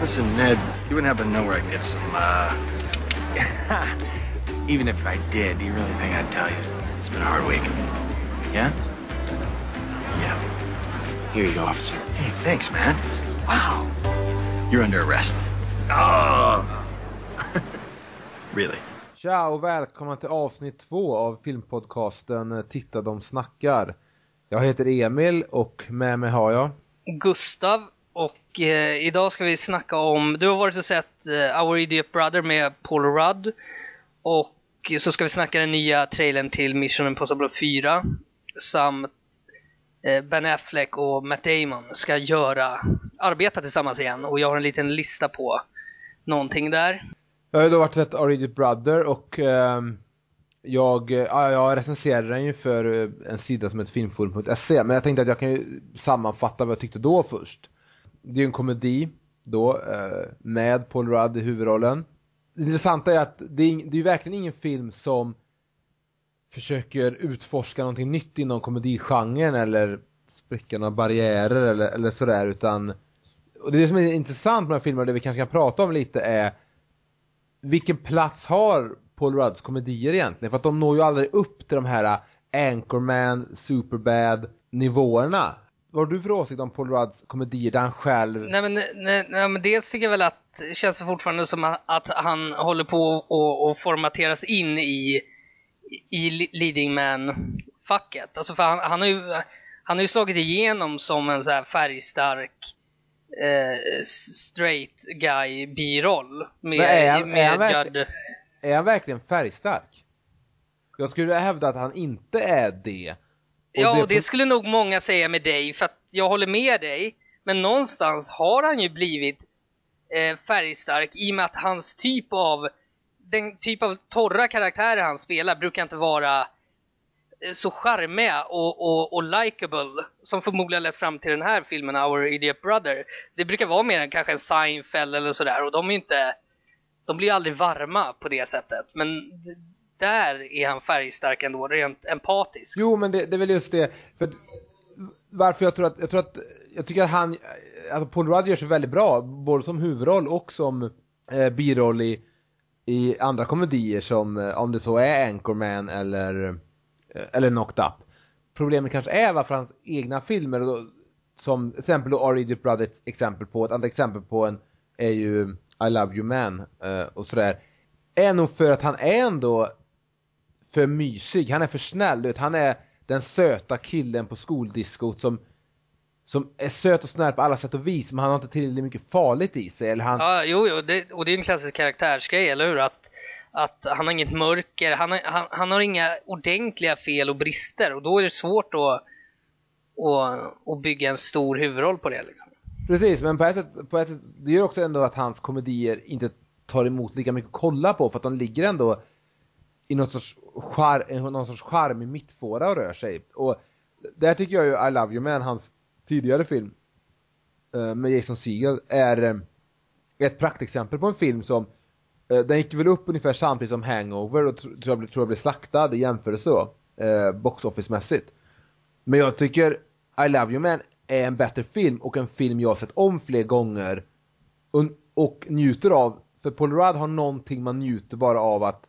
Listen, Ned, you wouldn't happen to know where I can get some, uh... Even if I did, do you really think I'd tell you? It's been a hard week. Yeah? Yeah. Here you go, officer. Hey, thanks, man. Wow. You're under arrest. Oh! really? Tja och välkomna till avsnitt två av filmpodcasten Titta de snackar. Jag heter Emil och med mig har jag Gustav och eh, idag ska vi snacka om, du har varit och sett eh, Our Idiot Brother med Paul Rudd och så ska vi snacka den nya trailern till Mission Impossible 4 samt eh, Ben Affleck och Matt Damon ska göra, arbeta tillsammans igen och jag har en liten lista på någonting där. Jag har ju då varit och sett Our Idiot Brother och ehm, jag, ja, jag recenserade den ju för eh, en sida som heter filmforum.se men jag tänkte att jag kan ju sammanfatta vad jag tyckte då först. Det är ju en komedi då eh, med Paul Rudd i huvudrollen. Det intressanta är att det är, det är verkligen ingen film som försöker utforska någonting nytt inom komedigenren eller spricka några barriärer eller, eller sådär utan och det som är intressant med den här filmen och det vi kanske kan prata om lite är vilken plats har Paul Rudds komedier egentligen? För att de når ju aldrig upp till de här eh, Anchorman, Superbad nivåerna. Vad har du för åsikt om Paul Rudds komedier där han själv... Nej men, nej, nej, men dels tycker jag väl att det känns fortfarande som att, att han håller på och, och formateras in i, i leading man-facket. Alltså för han, han har ju, han har ju slagit igenom som en så här färgstark eh, straight guy biroll. Med, Men är han- med är han verkligen- Är han verkligen färgstark? Jag skulle hävda att han inte är det. Ja, och det skulle nog många säga med dig, för att jag håller med dig. Men någonstans har han ju blivit eh, färgstark i och med att hans typ av, den typ av torra karaktärer han spelar brukar inte vara eh, så charmiga och, och, och likable som förmodligen lett fram till den här filmen Our Idiot Brother. Det brukar vara mer än kanske en Seinfeld eller sådär och de är inte, de blir ju aldrig varma på det sättet. Men där är han färgstark ändå, rent empatisk. Jo, men det, det är väl just det. För varför jag tror att, jag tror att, jag tycker att han, alltså Paul Rudd gör sig väldigt bra, både som huvudroll och som eh, biroll i, i andra komedier som, eh, om det så är Anchorman eller, eh, eller Knocked Up. Problemet kanske är varför hans egna filmer, som till exempel då Our Idiot Brothers exempel på, ett annat exempel på en är ju I Love You Man eh, och sådär, är nog för att han är ändå för mysig, han är för snäll, du vet, han är den söta killen på skoldiskot som som är söt och snäll på alla sätt och vis men han har inte tillräckligt mycket farligt i sig eller han, Ja, jo, jo, det, och det är en klassisk karaktärsgrej, eller hur? Att, att han har inget mörker, han har, han, han har inga ordentliga fel och brister och då är det svårt att, att, att bygga en stor huvudroll på det. Liksom. precis men på ett, sätt, på ett sätt, det gör också ändå att hans komedier inte tar emot lika mycket att kolla på för att de ligger ändå i någon sorts, char, någon sorts charmig mittfåra och rör sig och där tycker jag ju I Love You Man, hans tidigare film eh, med Jason Segel är eh, ett praktexempel på en film som eh, den gick väl upp ungefär samtidigt som Hangover och tror jag, blev- tror jag blev slaktad i jämförelse då, eh, box office-mässigt. Men jag tycker I Love You Man är en bättre film och en film jag har sett om fler gånger och, och njuter av. För Paul Rudd har någonting man njuter bara av att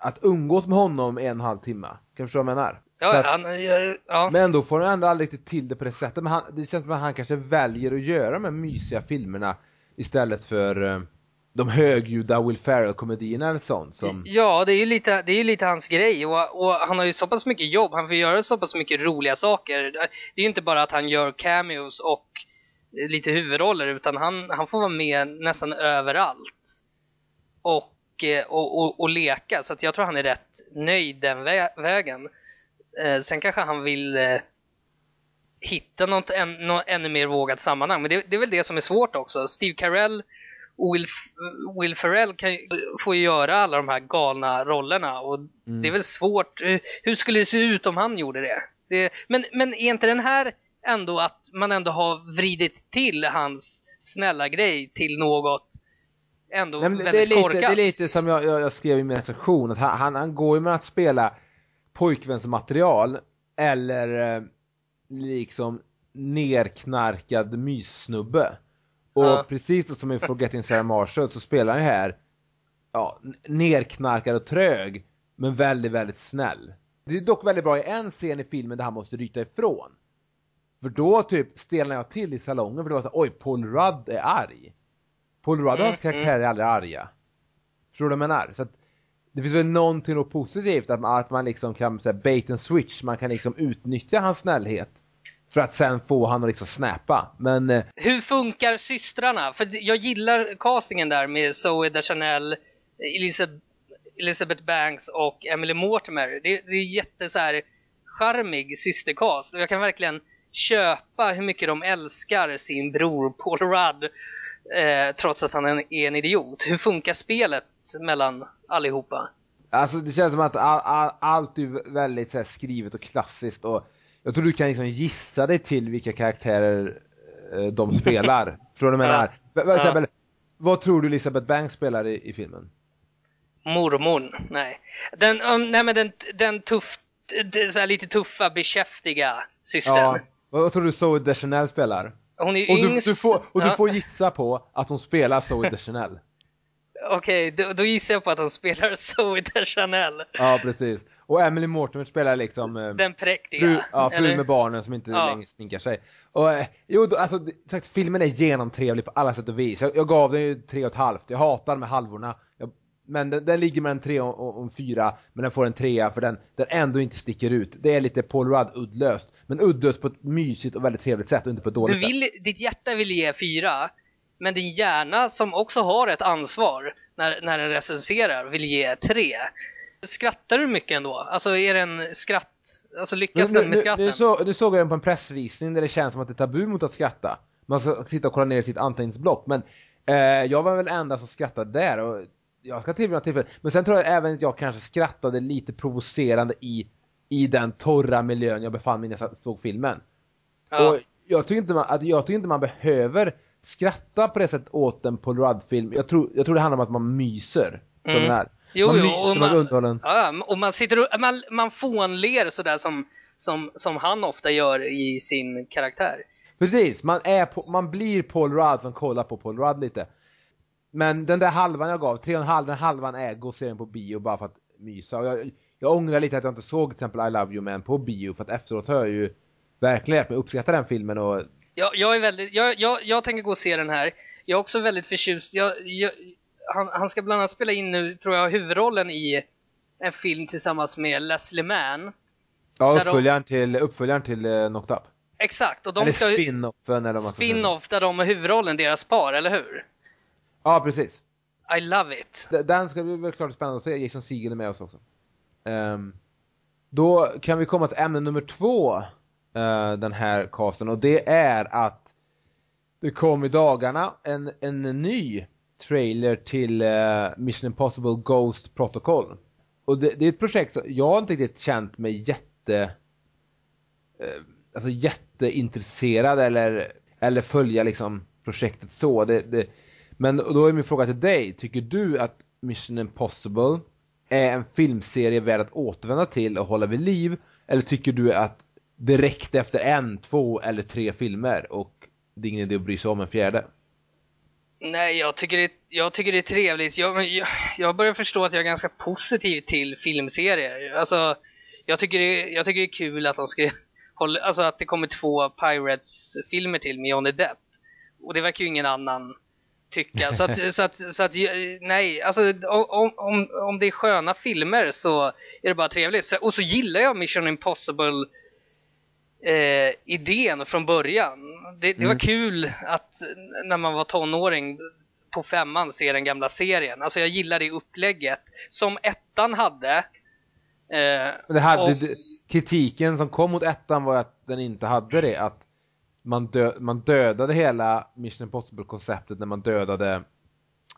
att umgås med honom i en och en halv timme. Kan du förstå vad jag menar? Ja, att- han, ja, ja. men ändå får han ändå aldrig riktigt till det på det sättet. Men han, det känns som att han kanske väljer att göra de här mysiga filmerna istället för eh, de högljudda Will Ferrell-komedierna eller sånt som... ja det är ju lite, det är lite hans grej och, och han har ju så pass mycket jobb, han får göra så pass mycket roliga saker. Det är ju inte bara att han gör cameos och lite huvudroller utan han, han får vara med nästan överallt. Och, eh, och, och, och leka, så att jag tror han är rätt nöjd den vä- vägen. Eh, sen kanske han vill eh, hitta något, än, något ännu mer vågat sammanhang, men det, det är väl det som är svårt också. Steve Carell och Will, Will Ferrell kan, får ju göra alla de här galna rollerna och det är väl svårt. Hur, hur skulle det se ut om han gjorde det? det men, men är inte den här ändå att man ändå har vridit till hans snälla grej till något ändå Nej, men det, väldigt är lite, korkat? det är lite som jag, jag, jag skrev i min recension, att han, han, går ju med att spela pojkvänsmaterial eller eh, liksom nerknarkad myssnubbe. Och Ja. precis som i Forgetting Sarah Marshall så spelar han ju här ja, nerknarkad och trög, men väldigt, väldigt snäll. Det är dock väldigt bra i en scen i filmen där han måste ryta ifrån. För då typ stelnar jag till i salongen för det var så här, oj, Paul Rudd är arg. Paul Rudd och hans Mm, karaktärer är aldrig arga. Förstår du vad jag menar? Så att det finns väl någonting då positivt att man, att man liksom kan så här, bait and switch, man kan liksom utnyttja hans snällhet. För att sen få han att liksom snappa. Men eh, Hur funkar systrarna? För jag gillar castingen där med Zoe Deschanel, Elizabeth, Elizabeth Banks och Emily Mortimer. Det, det är jätte så här charmig systercast och jag kan verkligen köpa hur mycket de älskar sin bror Paul Rudd eh, trots att han är en, idiot. Hur funkar spelet mellan allihopa? Alltså det känns som att all, all, allt är väldigt så här, skrivet och klassiskt och jag tror du kan liksom gissa dig till vilka karaktärer eh, de spelar. Vad jag menar? Ja. Ja. Till Ja. exempel, vad tror du Elizabeth Banks spelar i, i filmen? Mormor? Nej. Den, um, nej men den, den tuff, den, så här lite tuffa, beskäftiga systern. Ja. Vad, vad tror du Zoe Deschanel spelar? Hon är Och du, yngst. du, får, och du Ja. får gissa på att hon spelar Zoe Deschanel. Okej, då, då gissar jag på att hon spelar Zoe Deschanel. Ja, precis. Och Emily Mortimer spelar liksom eh, Den präktiga. fru, ja, fru med barnen som inte Ja. längre sminkar sig. Och, eh, jo, då, alltså, sagt, filmen är genomtrevlig på alla sätt och vis. Jag, jag gav den ju tre och ett halvt. Jag hatar de här halvorna. Men den, den ligger med en tre och, en fyra, men den får en trea för den, den ändå inte sticker ut. Det är lite Paul Rudd uddlöst. Men uddlöst på ett mysigt och väldigt trevligt sätt och inte på ett Du dåligt sätt. vill, ditt hjärta vill ge fyra, men din hjärna som också har ett ansvar när, när den recenserar vill ge tre. Skrattar du mycket ändå? Alltså är den skratt... Alltså lyckas Nu, den nu, med nu, skratten? nu, så, nu såg jag den på en pressvisning där det känns som att det är tabu mot att skratta. Man ska sitta och kolla ner i sitt anteckningsblock. Men eh, jag var väl enda som skrattade där. Och jag ska tillbringa tillfälle. Men sen tror jag även att jag kanske skrattade lite provocerande i, i den torra miljön jag befann mig i när jag såg filmen. Ja. Och jag tycker, inte man, att jag tycker inte man behöver skratta på det sättet åt en Paul Rudd-film. Jag tror, jag tror det handlar om att man myser. Mm. den här. Jo, man jo, myser, och man. Ja, och man sitter och, man, man fånler sådär som, som, som han ofta gör i sin karaktär. Precis, man, är på, man blir Paul Rudd som kollar på Paul Rudd lite. Men den där halvan jag gav, tre och en halv, den halvan är gå och se den på bio bara för att mysa. Och jag, jag ångrar lite att jag inte såg till exempel I Love You Man på bio för att efteråt har jag ju verkligen lärt mig uppskatta den filmen och Jag, jag är väldigt, jag, jag, jag tänker gå och se den här. Jag är också väldigt förtjust. Jag, jag, han, han ska bland annat spela in nu, tror jag, huvudrollen i en film tillsammans med Leslie Mann. ja, Där de- uppföljaren till, uppföljaren till uh, Knocked Up. Exakt, och de Eller ska spin-offen eller vad man ska spin-off där de är huvudrollen, deras par, eller hur? Ja, precis. I love it. Den ska bli väl klart spännande att se, Jason Segel är med oss också. Ehm, då kan vi komma till ämne nummer två, eh, den här casten, och det är att det kom i dagarna en, en ny trailer till eh, Mission Impossible Ghost Protocol. Och det, det är ett projekt som jag har inte riktigt känt mig jätte eh, alltså jätteintresserad eller, eller följa liksom projektet så. Det, det, men då är min fråga till dig, tycker du att Mission Impossible är en filmserie värd att återvända till och hålla vid liv? Eller tycker du att det efter en, två eller tre filmer och det är ingen idé att bry sig om en fjärde? Nej, jag tycker det, jag tycker det är trevligt. Jag, jag, jag börjar förstå att jag är ganska positiv till filmserier. Alltså, jag tycker det, jag tycker det är kul att de ska hålla, alltså att det kommer två Pirates-filmer till med Johnny Depp. Och det verkar ju ingen annan tycka. Så att, så att, så att nej, alltså om, om, om det är sköna filmer så är det bara trevligt. Och så gillar jag Mission Impossible eh, idén från början. Det, det var Mm. kul att när man var tonåring på femman se den gamla serien. Alltså jag gillar det upplägget som ettan hade. Eh, det hade, och- kritiken som kom mot ettan var att den inte hade det, att man, dö, man dödade hela Mission Impossible-konceptet när man dödade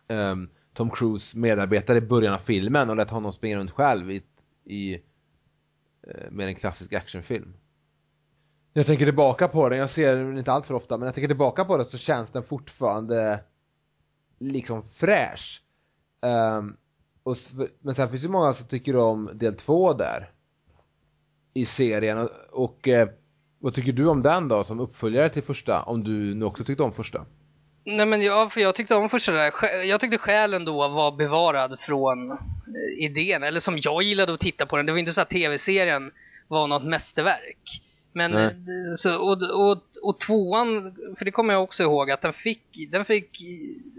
um, Tom Cruise medarbetare i början av filmen och lät honom springa runt själv i, i uh, med en klassisk actionfilm. Jag tänker tillbaka på den, jag ser den inte allt för ofta, men jag tänker tillbaka på den så känns den fortfarande liksom fräsch. Um, och, men sen finns det många som tycker om del två där. I serien och, och eh, vad tycker du om den då som uppföljare till första? Om du nu också tyckte om första? Nej men ja, för jag tyckte om första där. Jag tyckte själen då var bevarad från eh, idén, eller som jag gillade att titta på den. Det var inte så att tv-serien var något mästerverk. Men, Nej. eh, så, och, och, och tvåan, för det kommer jag också ihåg, att den fick, den fick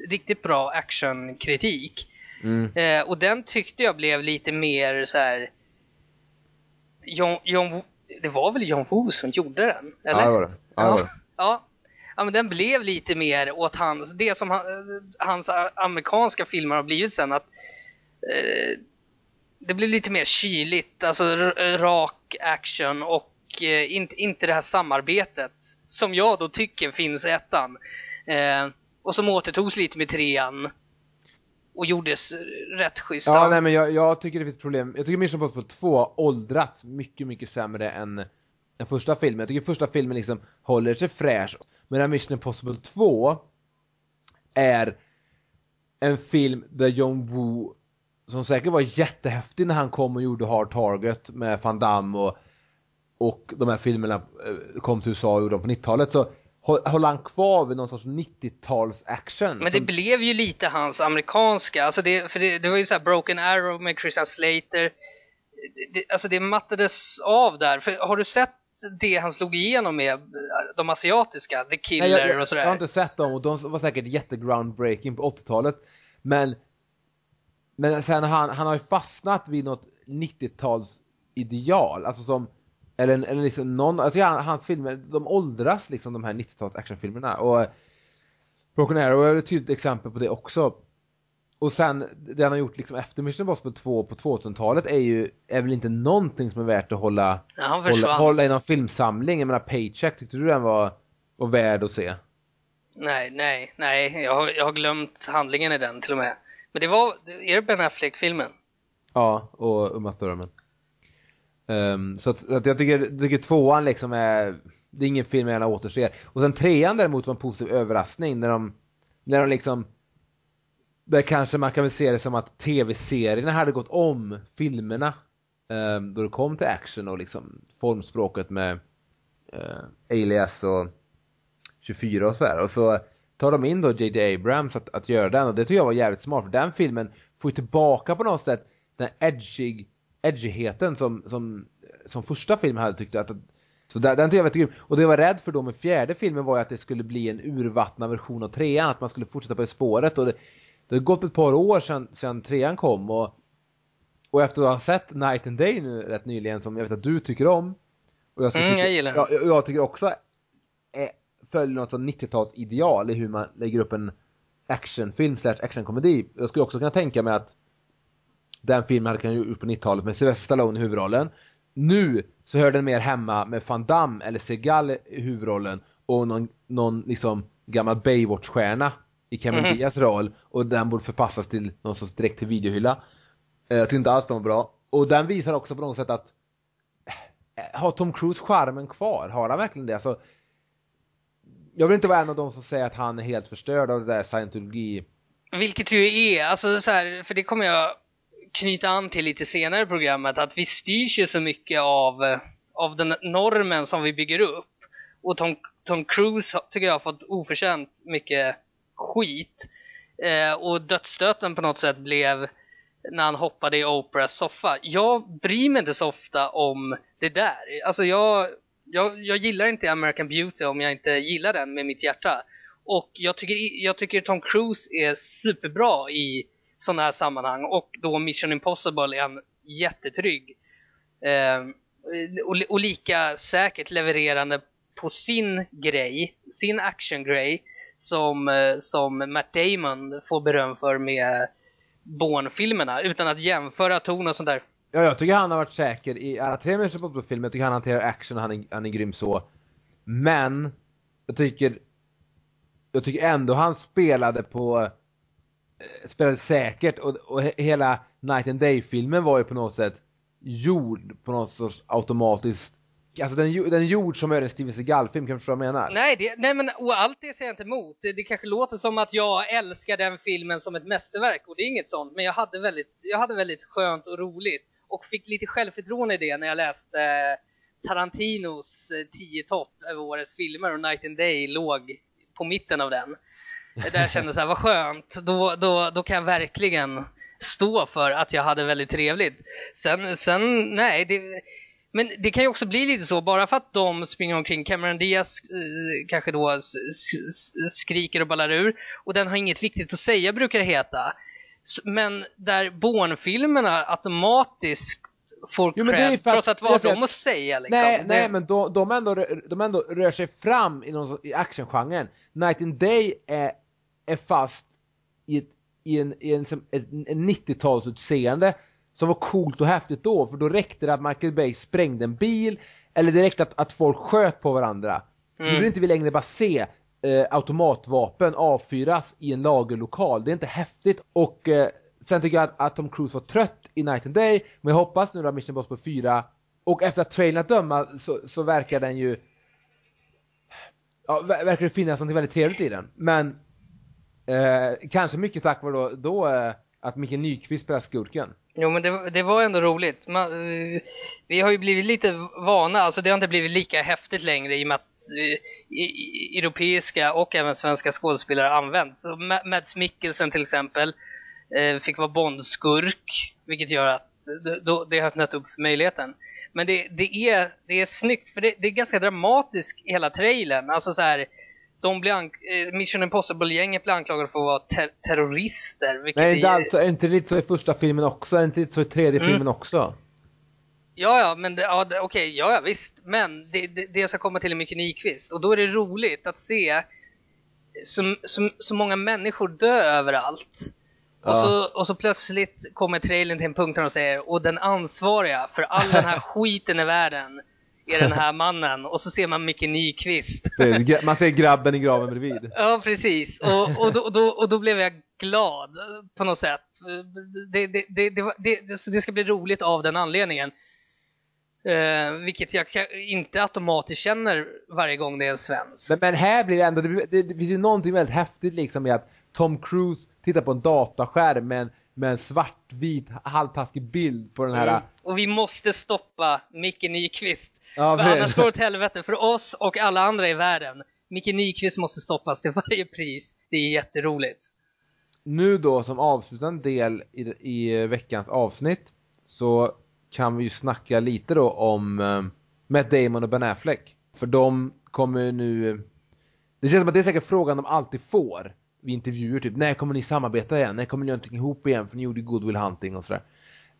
riktigt bra actionkritik. Mm. Eh, och den tyckte jag blev lite mer så här. John, John, det var väl John Woo som gjorde den? Eller? Ja, det var det. Ja, det. Ja. ja, men den blev lite mer åt hans, det som han, hans amerikanska filmer har blivit sen att eh, det blev lite mer kyligt, alltså rak action och eh, inte, inte det här samarbetet som jag då tycker finns i ettan. Eh, och som återtogs lite med trean och gjordes rätt schysst. Ja, nej men jag, jag tycker det finns problem. Jag tycker Mission Impossible 2 har åldrats mycket, mycket sämre än den första filmen. Jag tycker första filmen liksom håller sig fräsch. Medan Mission Impossible 2 är en film där John Woo, som säkert var jättehäftig när han kom och gjorde Hard Target med Van Damme och, och de här filmerna eh, kom till USA och gjorde dem på 90-talet, så håller han kvar vid någon sorts 90-tals action. Men det som- blev ju lite hans amerikanska, alltså det, för det, det var ju så här Broken Arrow med Christian Slater. Det, alltså det mattades av där, för har du sett det han slog igenom med, de asiatiska, The Killer Nej, jag, jag, och sådär? jag har inte sett dem och de var säkert jättegroundbreaking på 80-talet. Men, men sen han, han har ju fastnat vid något 90-tals ideal, alltså som, eller, eller liksom någon, jag tycker han, hans filmer, de åldras liksom de här 90-tals actionfilmerna och Broken Arrow är ett tydligt exempel på det också. Och sen, det han har gjort liksom efter Mission Impossible 2 på 2000-talet är ju, är väl inte någonting som är värt att hålla Ja, hålla, hålla i någon filmsamling. Jag menar Paycheck, tyckte du den var, var värd att se? Nej, nej, nej, jag har, jag har glömt handlingen i den till och med. Men det var, är det Ben Affleck-filmen? Ja, och Uma Thurman. Um, så att, så att jag tycker, tycker tvåan liksom är, det är ingen film jag gärna återser. Och sen trean däremot var en positiv överraskning när de, när de liksom, där kanske man kan väl se det som att tv-serierna hade gått om filmerna. Um, då det kom till action och liksom formspråket med uh, Alias och 24 och sådär. Och så tar de in då J.J. Abrams att, att göra den och det tycker jag var jävligt smart för den filmen får ju tillbaka på något sätt den edgig, edgigheten som, som, som första filmen hade tyckt att så där, den tycker jag var grym. Och det jag var rädd för då med fjärde filmen var ju att det skulle bli en urvattnad version av trean, att man skulle fortsätta på det spåret och det, det har gått ett par år sedan, sedan trean kom och, och efter att ha sett Night and Day nu rätt nyligen som jag vet att du tycker om och jag, Mm, tycker, jag gillar den. ja, jag, jag tycker också är, följer något sånt 90-tals ideal i hur man lägger upp en actionfilm slash actionkomedi. Jag skulle också kunna tänka mig att den filmen hade kunnat gjort på 90-talet med Sylvester Stallone i huvudrollen. Nu så hör den mer hemma med Van Damme eller Seagal i huvudrollen och någon, någon liksom gammal Baywatch-stjärna i Cameron Mhm. Diaz roll och den borde förpassas till någon sorts direkt till videohylla. Eh, Jag tyckte inte alls den var bra. Och den visar också på något sätt att eh, har Tom Cruise charmen kvar? Har han verkligen det? Alltså, jag vill inte vara en av de som säger att han är helt förstörd av det där scientologi. Vilket ju är, alltså så här, för det kommer jag knyta an till lite senare i programmet, att vi styrs ju så mycket av, eh, av den normen som vi bygger upp. Och Tom, Tom Cruise tycker jag har fått oförtjänt mycket skit. Eh, och dödsstöten på något sätt blev när han hoppade i Oprahs soffa. Jag bryr mig inte så ofta om det där. Alltså jag, jag, jag gillar inte American Beauty om jag inte gillar den med mitt hjärta. Och jag tycker, jag tycker Tom Cruise är superbra i sådana här sammanhang och då Mission Impossible är han jättetrygg. Eh, och, och lika säkert levererande på sin grej, sin actiongrej som, eh, som Matt Damon får beröm för med Bourne-filmerna utan att jämföra ton och sånt där. Ja, jag tycker han har varit säker i alla tre Mission Impossible-filmer. Jag tycker han hanterar action och han är, han är grym så. Men, jag tycker, jag tycker ändå han spelade på, Eh, spelade säkert och, och hela Night and Day-filmen var ju på något sätt gjord på något sorts automatiskt, alltså den, är den är gjord som är en Steven Seagal-film, kan du förstå vad jag menar? Nej, det, nej men och allt det säger jag inte emot. Det, det kanske låter som att jag älskar den filmen som ett mästerverk och det är inget sånt. Men jag hade väldigt, jag hade väldigt skönt och roligt och fick lite självförtroende i det när jag läste Tarantinos eh, 10 topp över årets filmer och Night and Day låg på mitten av den. Där jag kände så här, vad skönt, då, då, då kan jag verkligen stå för att jag hade väldigt trevligt. Sen, sen nej, det, men det kan ju också bli lite så, bara för att de springer omkring, Cameron Diaz eh, kanske då skriker och ballar ur, och den har inget viktigt att säga brukar det heta. Men där Bourne-filmerna automatiskt får Jo, cred, för att- trots att vad har de att säga liksom? Nej, nej men de, de, ändå, de ändå rör sig fram i, någon, i actiongenren. Night and Day är, är fast i, ett, i en, i en, ett, en 90-talsutseende som var coolt och häftigt då, för då räckte det att Michael Bay sprängde en bil, eller räckte att, att folk sköt på varandra. Nu vill inte vi längre bara se eh, automatvapen avfyras i en lagerlokal, det är inte häftigt. Och eh, sen tycker jag att, att Tom Cruise var trött i Night and Day, men jag hoppas nu att Mission Impossible 4 och efter att trailern att döma så, så verkar den ju Ja, ver- verkar det finnas något väldigt trevligt i den. Men eh, kanske mycket tack vare då, då eh, att Micke Nyqvist spelar skurken. Jo men det, det var ändå roligt. Man, eh, vi har ju blivit lite vana, alltså det har inte blivit lika häftigt längre i och med att eh, i, i, europeiska och även svenska skådespelare används. Så Mads Mikkelsen till exempel eh, fick vara Bondskurk, vilket gör att eh, det, då, det har öppnat upp för möjligheten. Men det, det, är, det är snyggt, för det, det är ganska dramatiskt hela trailern. Alltså så här, de blir eh, Mission Impossible-gänget blir anklagade för att vara ter- terrorister. Är, det är- alltså, är inte lite så i första filmen också? Är inte lite så i tredje Mm. filmen också? Ja, ja, men det, ja, det, okej, ja, ja, visst. Men det, det, det jag ska komma till är Micke Nyqvist. Och då är det roligt att se så, så, så många människor dö överallt. Och, Ja. så, och så plötsligt kommer trailern till en punkt där de säger och den ansvariga för all den här skiten i världen är den här mannen. Och så ser man Micke Nyqvist. Man ser grabben i graven bredvid. Ja, precis. Och, och, då, och, då, och då blev jag glad på något sätt. Det, det, det, det, så det ska bli roligt av den anledningen. Eh, vilket jag inte automatiskt känner varje gång det är en svensk. Men, men här blir det ändå, det finns ju någonting väldigt häftigt liksom i att Tom Cruise tittar på en dataskärm med en, med en svartvit halvtaskig bild på den här Mm. Och vi måste stoppa Micke Nyqvist. Ja, för annars går det åt helvete för oss och alla andra i världen. Micke Nyqvist måste stoppas till varje pris. Det är jätteroligt. Nu då som avslutande del i, i veckans avsnitt så kan vi ju snacka lite då om eh, Matt Damon och Ben Affleck. För de kommer nu... Det känns som att det är säkert frågan de alltid får vid intervjuer, typ när kommer ni samarbeta igen? När kommer ni göra någonting ihop igen? För ni gjorde ju Good Will Hunting och sådär.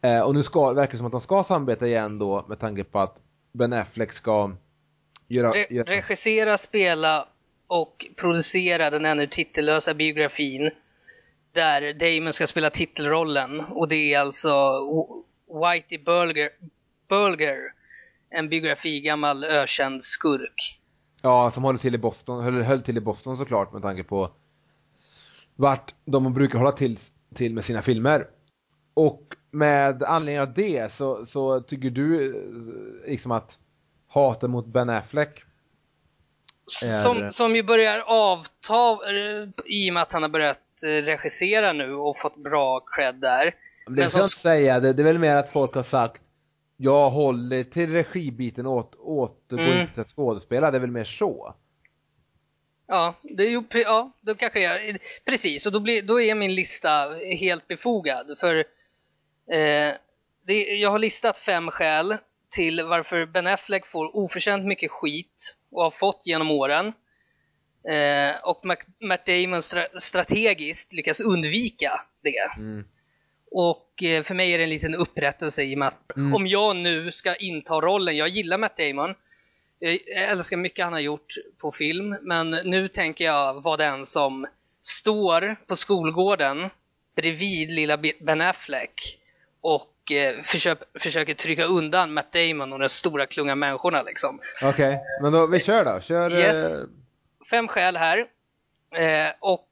Eh, och nu ska, verkar det som att de ska samarbeta igen då med tanke på att Ben Affleck ska göra... Re göra regissera, spela och producera den ännu titellösa biografin där Damon ska spela titelrollen och det är alltså Whitey Bulger, Bulger en biografi, gammal ökänd skurk. Ja, som håller till i Boston, höll, höll till i Boston såklart med tanke på vart de brukar hålla till, till med sina filmer. Och med anledning av det så, så tycker du eh, liksom att hatet mot Ben Affleck Är- Som, som ju börjar avta eh, i och med att han har börjat eh, regissera nu och fått bra cred där. det Men ska jag inte säga, det, det är väl mer att folk har sagt jag håller till regibiten åt, återgår Mm. inte till att skådespela, det är väl mer så. Ja, det är ju, ja, då kanske jag, precis, och då, blir, då är min lista helt befogad. För eh, det, jag har listat fem skäl till varför Ben Affleck får oförtjänt mycket skit och har fått genom åren. Eh, och Mac, Matt Damon stra, strategiskt lyckas undvika det. Mm. Och eh, för mig är det en liten upprättelse i och med att Mm. om jag nu ska inta rollen, jag gillar Matt Damon, jag älskar mycket han har gjort på film, men nu tänker jag vara den som står på skolgården bredvid lilla Ben Affleck och eh, försöker, försöker trycka undan Matt Damon och den stora klunga människorna liksom. Okej, men då, vi kör då. Kör... Yes. eh, Fem skäl här. Eh, och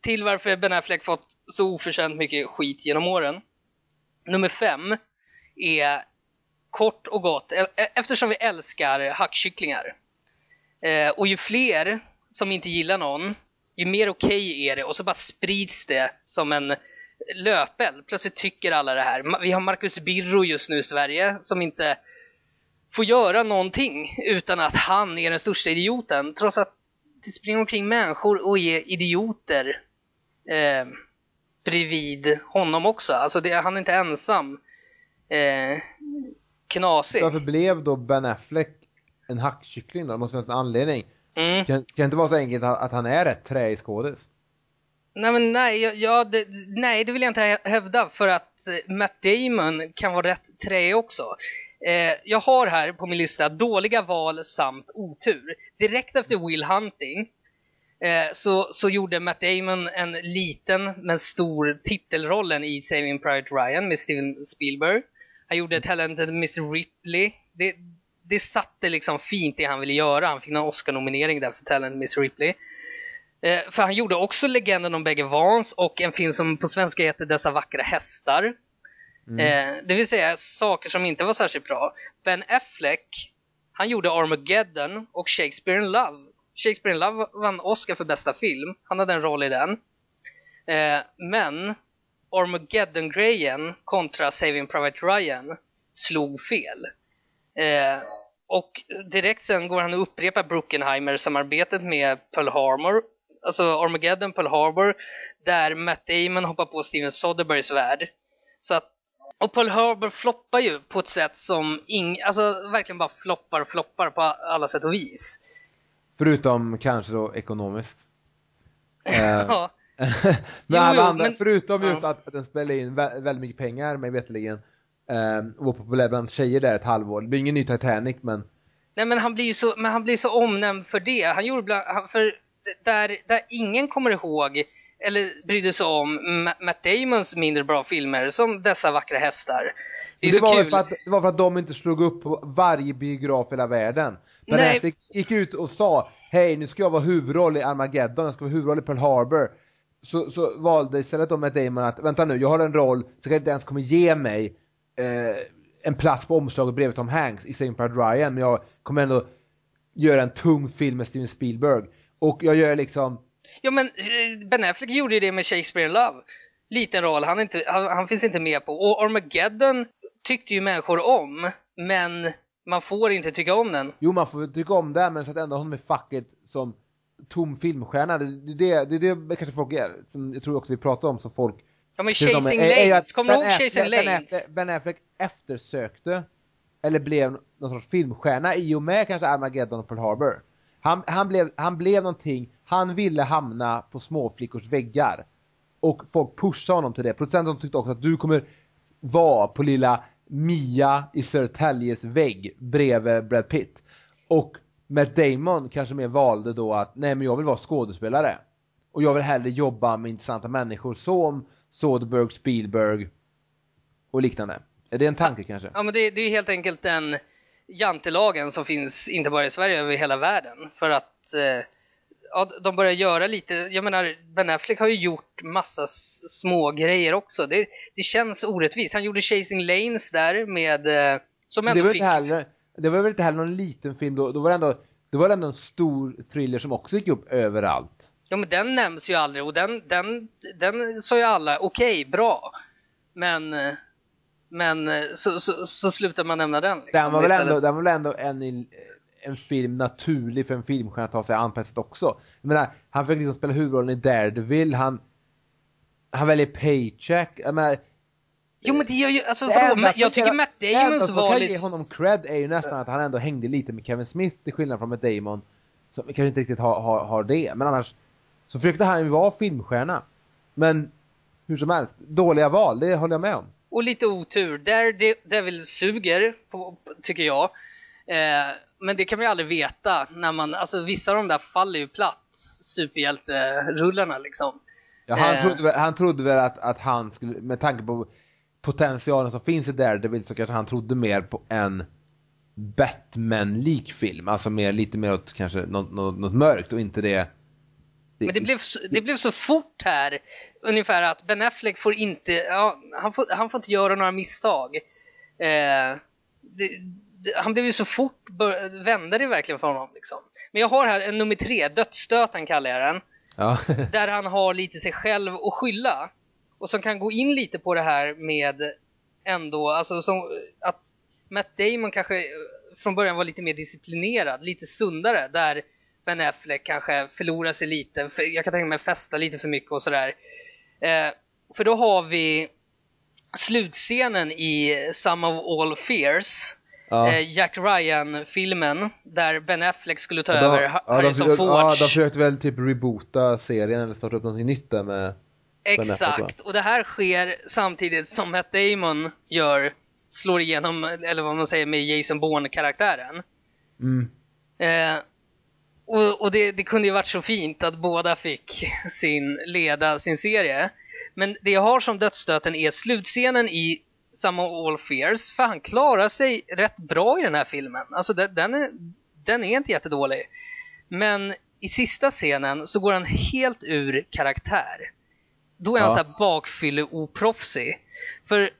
till varför Ben Affleck fått så oförtjänt mycket skit genom åren. Nummer fem är kort och gott, e- e- eftersom vi älskar hackkycklingar. Eh, och ju fler som inte gillar någon, ju mer okej är det och så bara sprids det som en löpeld. Plötsligt tycker alla det här. Vi har Marcus Birro just nu i Sverige som inte får göra någonting utan att han är den största idioten. Trots att det springer omkring människor och är idioter eh, bredvid honom också. Alltså det, han är inte ensam eh, knasig. Varför blev då Ben Affleck en hackkyckling då? Det måste finnas en anledning. Mm. Kan, kan det inte vara så enkelt att, att han är rätt träig skådis? Nej men nej, ja, ja, det, nej det vill jag inte hävda för att eh, Matt Damon kan vara rätt trä också. Eh, jag har här på min lista dåliga val samt otur. Direkt efter Will Hunting eh, så, så gjorde Matt Damon en liten men stor titelrollen i Saving Private Ryan med Steven Spielberg. Han gjorde Talented Miss Ripley. Det, det satte liksom fint det han ville göra. Han fick en Oscar-nominering där för Talented Miss Ripley. Eh, för han gjorde också Legenden om bägge Vans och en film som på svenska heter Dessa vackra hästar. Eh, det vill säga saker som inte var särskilt bra. Ben Affleck, han gjorde Armageddon och Shakespeare in Love. Shakespeare in Love vann Oscar för bästa film. Han hade en roll i den. Eh, men Armageddon-grejen kontra Saving Private Ryan slog fel. Eh, och direkt sen går han och upprepar Bruckenheimer-samarbetet med Pearl Harbor, alltså Armageddon, Pearl Harbor, där Matt Damon hoppar på Steven Soderberghs värld. Så att, och Pearl Harbor floppar ju på ett sätt som ing, alltså verkligen bara floppar och floppar på alla sätt och vis. Förutom kanske då ekonomiskt. Eh, Ja, men alla andra, men- förutom just ja. att, att den spelar in vä väldigt mycket pengar, mig veterligen. Eh, och var populär bland tjejer där ett halvår. Det blir ingen ny Titanic men nej men han blir ju så, men han blir så omnämnd för det. Han gjorde bland, han- för där, där ingen kommer ihåg eller brydde sig om Ma- Matt Damons mindre bra filmer som Dessa vackra hästar. Det är det så var, kul. för att, det var för att de inte slog upp på varje biograf i hela världen. Ben Nej. Affleck gick ut och sa Hej nu ska jag vara huvudroll i Armageddon, jag ska vara huvudroll i Pearl Harbor. Så, så valde istället då Matt Damon att vänta nu, jag har en roll som kanske inte ens kommer ge mig eh, en plats på omslaget bredvid Tom Hanks i Saving Private Ryan men jag kommer ändå göra en tung film med Steven Spielberg. Och jag gör liksom Ja men eh, Ben Affleck gjorde ju det med Shakespeare in Love. Liten roll, han, är inte, han, han finns inte med på. Och Armageddon tyckte ju människor om, men man får inte tycka om den. Jo, man får tycka om det, men så att ändå honom i facket som tom filmstjärna. Det, det, det, det, det kanske folk är, som jag tror också vi pratar om, som folk Ja men Chasing är- är ju Lanes, kommer du ihåg Ben Affleck- Chasing Ben Lanes? Affleck, ben Affleck eftersökte, eller blev någon sorts filmstjärna i och med kanske Armageddon och Pearl Harbor. Han, han, blev, han blev någonting, han ville hamna på småflickors väggar. Och folk pushade honom till det. Producenten tyckte också att du kommer vara på lilla Mia i Södertäljes vägg bredvid Brad Pitt. Och Matt Damon kanske mer valde då att nej men jag vill vara skådespelare. Och jag vill hellre jobba med intressanta människor som Soderbergh, Spielberg och liknande. Är det en tanke kanske? Ja men det, det är helt enkelt den jantelagen som finns inte bara i Sverige, över hela världen. För att eh, ja, de börjar göra lite, jag menar Ben Affleck har ju gjort massa små grejer också. Det, det känns orättvist. Han gjorde Chasing Lanes där med, eh, som Det ändå var, fick... heller, det var väl inte heller någon liten film då, då var det ändå, det var ändå en stor thriller som också gick upp överallt. Ja men den nämns ju aldrig och den, den, den sa ju alla, okej, bra. Men, eh, men eh, så, så, så slutar man nämna den. Liksom, Den var väl ändå, den var väl ändå en, en film naturlig för en filmstjärna att ta sig an på ett sätt också. Jag menar, han fick liksom spela huvudrollen i Daredevil, han, han väljer Paycheck, jag menar, Jo men det gör ju, alltså det vadå, enda jag tycker Matt det enda Damons som var kan ge honom cred är ju nästan att han ändå hängde lite med Kevin Smith till skillnad från Matt Damon. Som kanske inte riktigt har, har, har det, men annars så försökte han ju vara filmstjärna. Men hur som helst, dåliga val, det håller jag med om. Och lite otur. Daredevil suger, på, tycker jag. Eh, men det kan man ju aldrig veta när man, alltså vissa av de där faller ju platt, superhjälterullarna liksom. Ja, han, Eh. trodde han trodde väl att, att han skulle, med tanke på potentialen som finns i Daredevil så kanske han trodde mer på en Batman-lik film. Alltså mer, lite mer åt kanske något, något, något mörkt och inte det... Men det blev, så- det blev så fort här, ungefär att Ben Affleck får inte, ja, han får, han får inte göra några misstag. Eh, det, det, han blev ju så fort, bör, vände det verkligen för honom liksom. Men jag har här en nummer tre, Dödsstöten kallar jag den. Ja. där han har lite sig själv att skylla. Och som kan gå in lite på det här med ändå, alltså som att Matt Damon kanske från början var lite mer disciplinerad, lite sundare. Där Ben Affleck kanske förlorar sig lite, för jag kan tänka mig festa lite för mycket och sådär. Eh, för då har vi slutscenen i Some of All Fears, Ja. eh, Jack Ryan-filmen, där Ben Affleck skulle ta Ja, över ja, Harrison försökte, Ford. ja, de försökte väl typ reboota serien eller starta upp någonting nytt där med Ben Affleck? Exakt, och det här sker samtidigt som Matt Damon gör, slår igenom, eller vad man säger, med Jason Bourne-karaktären. mm. Eh, och och det, det kunde ju varit så fint att båda fick sin, leda sin serie. Men det jag har som dödsstöten är slutscenen i Some of All Fears, för han klarar sig rätt bra i den här filmen. Alltså den, den, är, den är inte jättedålig. Men i sista scenen så går han helt ur karaktär. Då är han Ja. så här bakfylle-oproffsig. För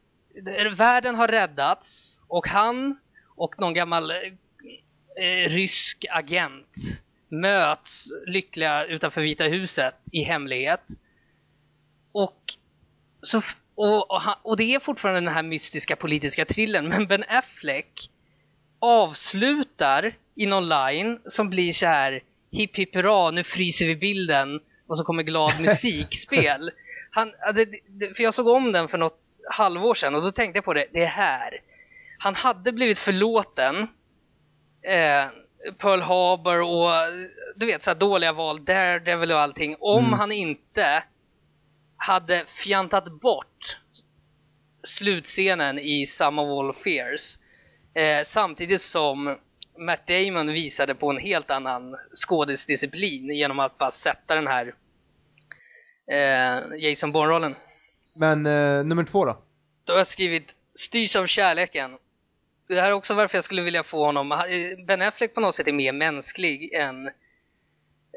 eh, världen har räddats och han och någon gammal eh, rysk agent möts lyckliga utanför Vita huset i hemlighet. Och, så, och, och, och det är fortfarande den här mystiska politiska trillen men Ben Affleck avslutar i någon line som blir så här hipp hipp hurra, nu fryser vi bilden och så kommer glad musikspel. Han, för jag såg om den för något halvår sedan och då tänkte jag på det, det är här. Han hade blivit förlåten eh, Pearl Harbor och du vet så dåliga val, Daredevil och allting. Om Mm. han inte hade fjantat bort slutscenen i Some of All Fears. Eh, samtidigt som Matt Damon visade på en helt annan skådisdisciplin genom att bara sätta den här eh, Jason Bourne-rollen. Men eh, nummer två då? Då har jag skrivit styrs av kärleken. Det här är också varför jag skulle vilja få honom. Ben Affleck på något sätt är mer mänsklig än,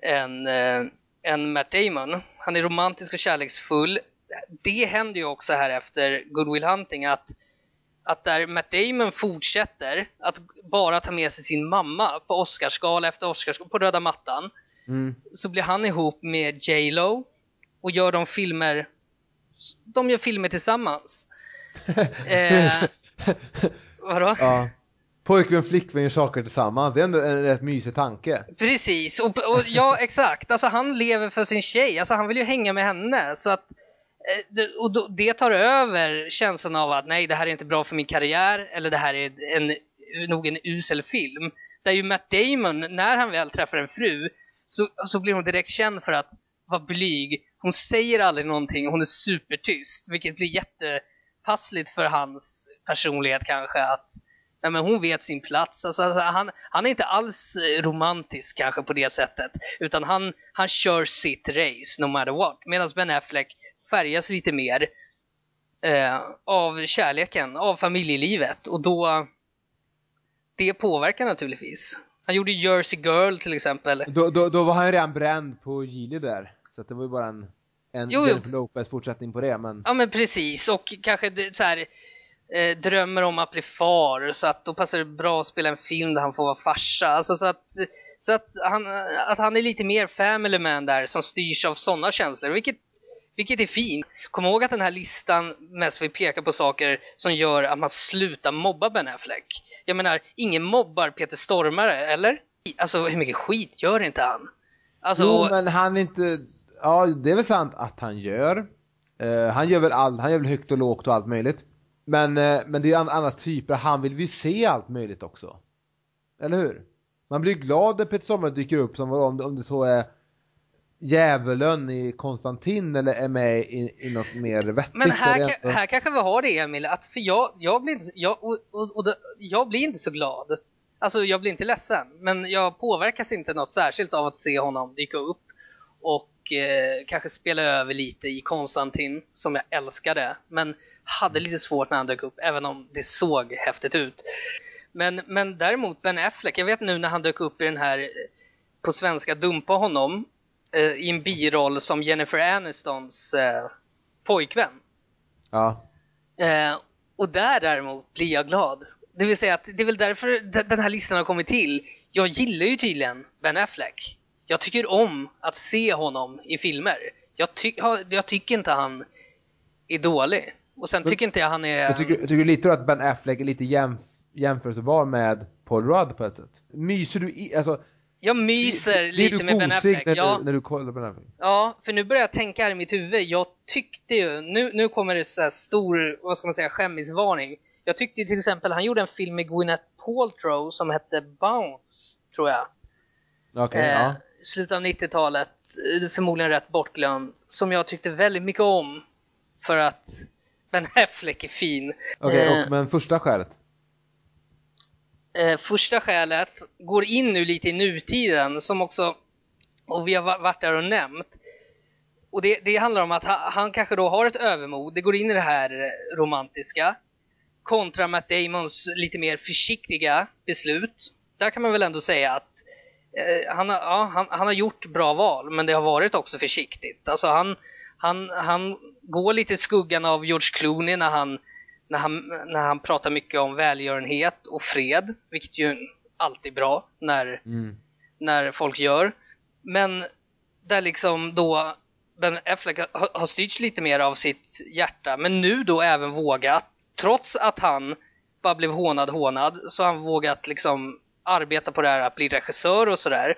än, eh, än Matt Damon. Han är romantisk och kärleksfull. Det händer ju också här efter Good Will Hunting att, att där Matt Damon fortsätter att bara ta med sig sin mamma på Oscarsgala efter Oscarsgala, på röda mattan Mm. så blir han ihop med J Lo och gör de filmer, de gör filmer tillsammans. Eh, vadå? ja. Pojkvän flickvän gör saker tillsammans, det är ändå en rätt mysig tanke. Precis, och, och ja exakt, alltså han lever för sin tjej, alltså han vill ju hänga med henne så att eh, och då, det tar över känslan av att nej det här är inte bra för min karriär eller det här är en, nog en usel film. Där ju Matt Damon, när han väl träffar en fru så, så blir hon direkt känd för att vara blyg. Hon säger aldrig någonting, hon är supertyst vilket blir passligt för hans personlighet kanske att Nej men hon vet sin plats. Alltså, alltså, han, han är inte alls romantisk kanske på det sättet. Utan han, han kör sitt race no matter what. Medan Ben Affleck färgas lite mer eh, av kärleken, av familjelivet. Och då, det påverkar naturligtvis. Han gjorde Jersey Girl till exempel. Då, då, då var han ju redan bränd på Gili där. Så att det var ju bara en, en Jo. Jennifer Lopez fortsättning på det men Ja men precis och kanske så här, eh, drömmer om att bli far så att då passar det bra att spela en film där han får vara farsa. Alltså så att, så att, han, att han är lite mer family man där som styrs av sådana känslor vilket, vilket är fint. Kom ihåg att den här listan mest vill peka på saker som gör att man slutar mobba Ben Affleck. Jag menar, ingen mobbar Peter Stormare, eller? Alltså hur mycket skit gör inte han? Alltså, Jo men han är inte, ja det är väl sant att han gör. Eh, han gör väl allt, han gör väl högt och lågt och allt möjligt. Men, eh, men det är an- andra typer, han vill vi se allt möjligt också. Eller hur? Man blir glad när Peter Sommer dyker upp som om, det- om det så är djävulen i Konstantin eller är med i, i något mer vettigt. Men här, det ka- ändå- här kanske vi har det Emil, att för jag, jag blir inte, jag, och, och, och jag blir inte så glad. Alltså jag blir inte ledsen, men jag påverkas inte något särskilt av att se honom dyka upp och eh, kanske spela över lite i Konstantin, som jag älskade, men hade lite svårt när han dök upp, även om det såg häftigt ut. Men, men däremot Ben Affleck, jag vet nu när han dök upp i den här, eh, på svenska, Dumpa honom, eh, i en biroll som Jennifer Anistons eh, pojkvän. Ja. Eh, och där däremot blir jag glad. Det vill säga att det är väl därför den här listan har kommit till. Jag gillar ju tydligen Ben Affleck. Jag tycker om att se honom i filmer. Jag, ty- jag, tycker inte han är dålig. Och sen Men- tycker inte jag han är... Jag tycker, tycker lite att Ben Affleck är lite jämf jämförelsebar med Paul Rudd på ett sätt. Myser du i, alltså Jag myser Blir lite med Ben Affleck. när, Ja, du, när du kollar på Ben Affleck? ja, för nu börjar jag tänka här i mitt huvud. Jag tyckte ju, nu, nu kommer det så stor, vad ska man säga, skämmisvarning. Jag tyckte ju till exempel, han gjorde en film med Gwyneth Paltrow som hette Bounce, tror jag. Okej, eh, ja. Slutet av 90-talet, eh, förmodligen rätt bortglömd. Som jag tyckte väldigt mycket om. För att Ben Affleck är fin. Okej, eh, och men första skälet? eh, första skälet går in nu lite i nutiden som också, och vi har va- varit där och nämnt. Och det, det handlar om att ha, han kanske då har ett övermod, det går in i det här eh, romantiska. Kontra Matt Damons lite mer försiktiga beslut. Där kan man väl ändå säga att eh, han, har, ja, han, han har gjort bra val, men det har varit också försiktigt. Alltså han, han, han går lite i skuggan av George Clooney när han, när han, när han pratar mycket om välgörenhet och fred, vilket ju alltid är bra när, Mm. när folk gör. Men där liksom då Ben Affleck har, har styrts lite mer av sitt hjärta, men nu då även vågat, trots att han bara blev hånad hånad, så har han vågat liksom arbeta på det här att bli regissör och sådär.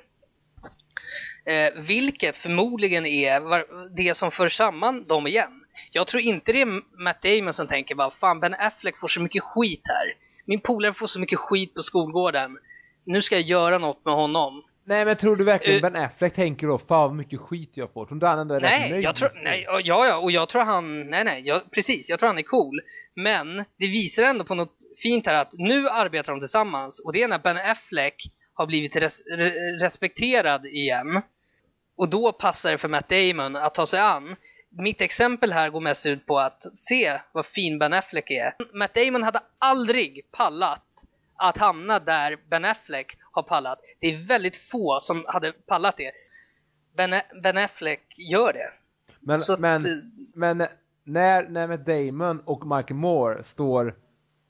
Eh, vilket förmodligen är det som för samman dem igen. Jag tror inte det är Matt Damon som tänker bara fan Ben Affleck får så mycket skit här. Min polare får så mycket skit på skolgården. Nu ska jag göra något med honom. Nej men tror du verkligen Eh, Ben Affleck tänker då, fan vad mycket skit jag får? Tror du han ändå är rätt Nej, nöjd jag tror, nej, ja, ja, och jag tror han, nej, nej, jag, precis, jag tror han är cool. Men det visar ändå på något fint här att nu arbetar de tillsammans och det är när Ben Affleck har blivit res, re, respekterad igen. Och då passar det för Matt Damon att ta sig an. Mitt exempel här går mest ut på att se vad fin Ben Affleck är. Matt Damon hade aldrig pallat att hamna där Ben Affleck har pallat. Det är väldigt få som hade pallat det. Ben, ben Affleck gör det. Men, att, men, eh, men när, när Matt Damon och Michael Moore står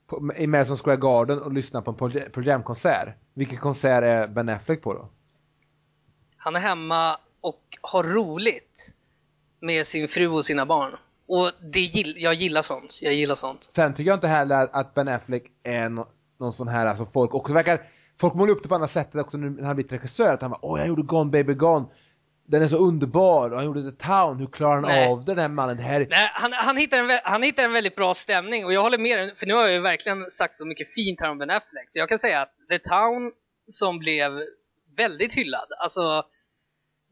på, i Madison Square Garden och lyssnar på en Jam-konsert, vilken konsert är Ben Affleck på då? Han är hemma och har roligt med sin fru och sina barn. Och det gill, jag gillar sånt. Jag gillar sånt. Sen tycker jag inte heller att Ben Affleck är no, någon sån här, alltså folk också verkar, folk målar upp det på andra sättet också nu när han blivit regissör, att han bara åh jag gjorde Gone Baby Gone, den är så underbar, och han gjorde The Town, hur klarar han Nej. av det den här mannen? Här är... Nej, han, han, hittar en, han hittar en väldigt bra stämning och jag håller med för nu har jag ju verkligen sagt så mycket fint här om Ben Affleck. Så jag kan säga att The Town som blev väldigt hyllad, alltså...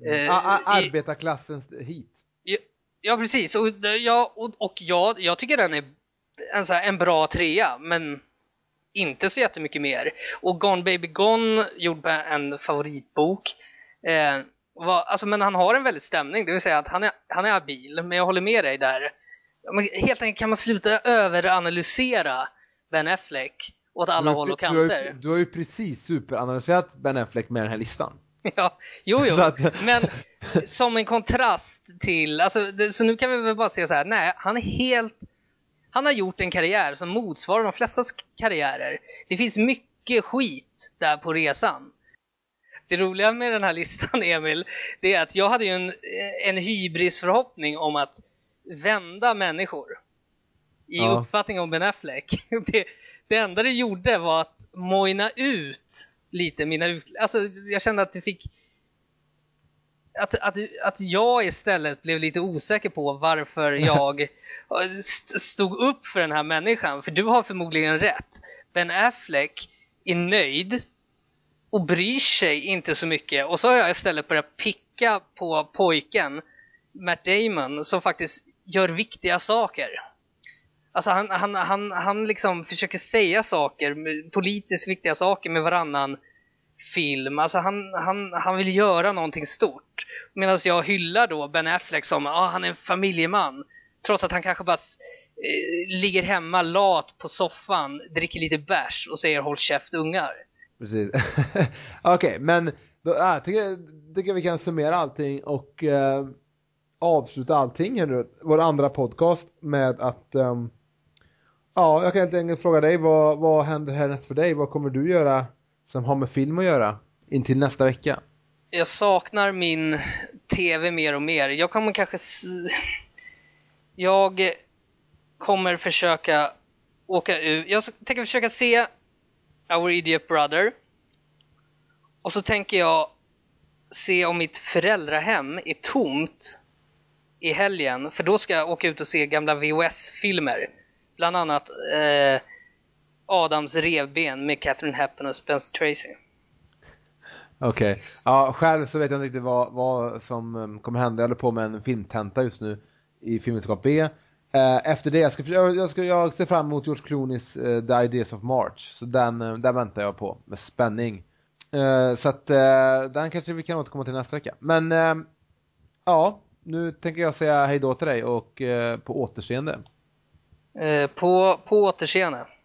eh, a- i- arbetarklassens hit. Ja, ja precis, och, ja, och, och ja, jag tycker den är en, så här, en bra trea, men inte så jättemycket mer. Och Gone Baby Gone gjorde en favoritbok. Eh, var, alltså, men han har en väldigt stämning, det vill säga att han är, han är habil, men jag håller med dig där. Men helt enkelt kan man sluta överanalysera Ben Affleck åt alla har- håll och du har ju- kanter. Du har ju precis superanalyserat Ben Affleck med den här listan. Ja, jo, jo. Men som en kontrast till, alltså, det, så nu kan vi väl bara säga så här, nej, han är helt, han har gjort en karriär som motsvarar de flestas karriärer. Det finns mycket skit där på resan. Det roliga med den här listan, Emil, det är att jag hade ju en, en hybrisförhoppning om att vända människor i Ja. uppfattning om Ben Affleck. Det, det enda det gjorde var att mojna ut lite mina ut... Alltså jag kände att det fick... Att, att, att jag istället blev lite osäker på varför jag st- stod upp för den här människan. För du har förmodligen rätt. Ben Affleck är nöjd och bryr sig inte så mycket. Och så har jag istället börjat picka på pojken Matt Damon som faktiskt gör viktiga saker. Alltså han, han, han, han liksom försöker säga saker, politiskt viktiga saker med varannan film. Alltså han, han, han vill göra någonting stort. Medan jag hyllar då Ben Affleck som, ja han är en familjeman. Trots att han kanske bara eh, ligger hemma lat på soffan, dricker lite bärs och säger håll käft ungar. Precis. Okej, men då, äh, tycker, tycker vi kan summera allting och äh, avsluta allting här nu. Vår andra podcast med att ähm, Ja, jag kan helt enkelt fråga dig vad, vad händer härnäst för dig? Vad kommer du göra som har med film att göra intill nästa vecka? Jag saknar min TV mer och mer. Jag kommer kanske... Jag kommer försöka åka ut. Jag tänker försöka se Our Idiot Brother. Och så tänker jag se om mitt föräldrahem är tomt i helgen, för då ska jag åka ut och se gamla VHS-filmer. Bland annat eh, Adams revben med Catherine Hepburn och Spencer Tracy. Okej. Ja, själv så vet jag inte riktigt vad, vad som um, kommer hända. Jag håller på med en filmtenta just nu i filmvetenskap B. Eh, efter det, jag, ska, jag, ska, jag ser fram emot George Clooneys uh, The Ideas of March. Så den, uh, den väntar jag på med spänning. Uh, så att den kanske vi kan återkomma till nästa vecka. Men ja, nu tänker jag säga hejdå till dig och på återseende. på, på återseende.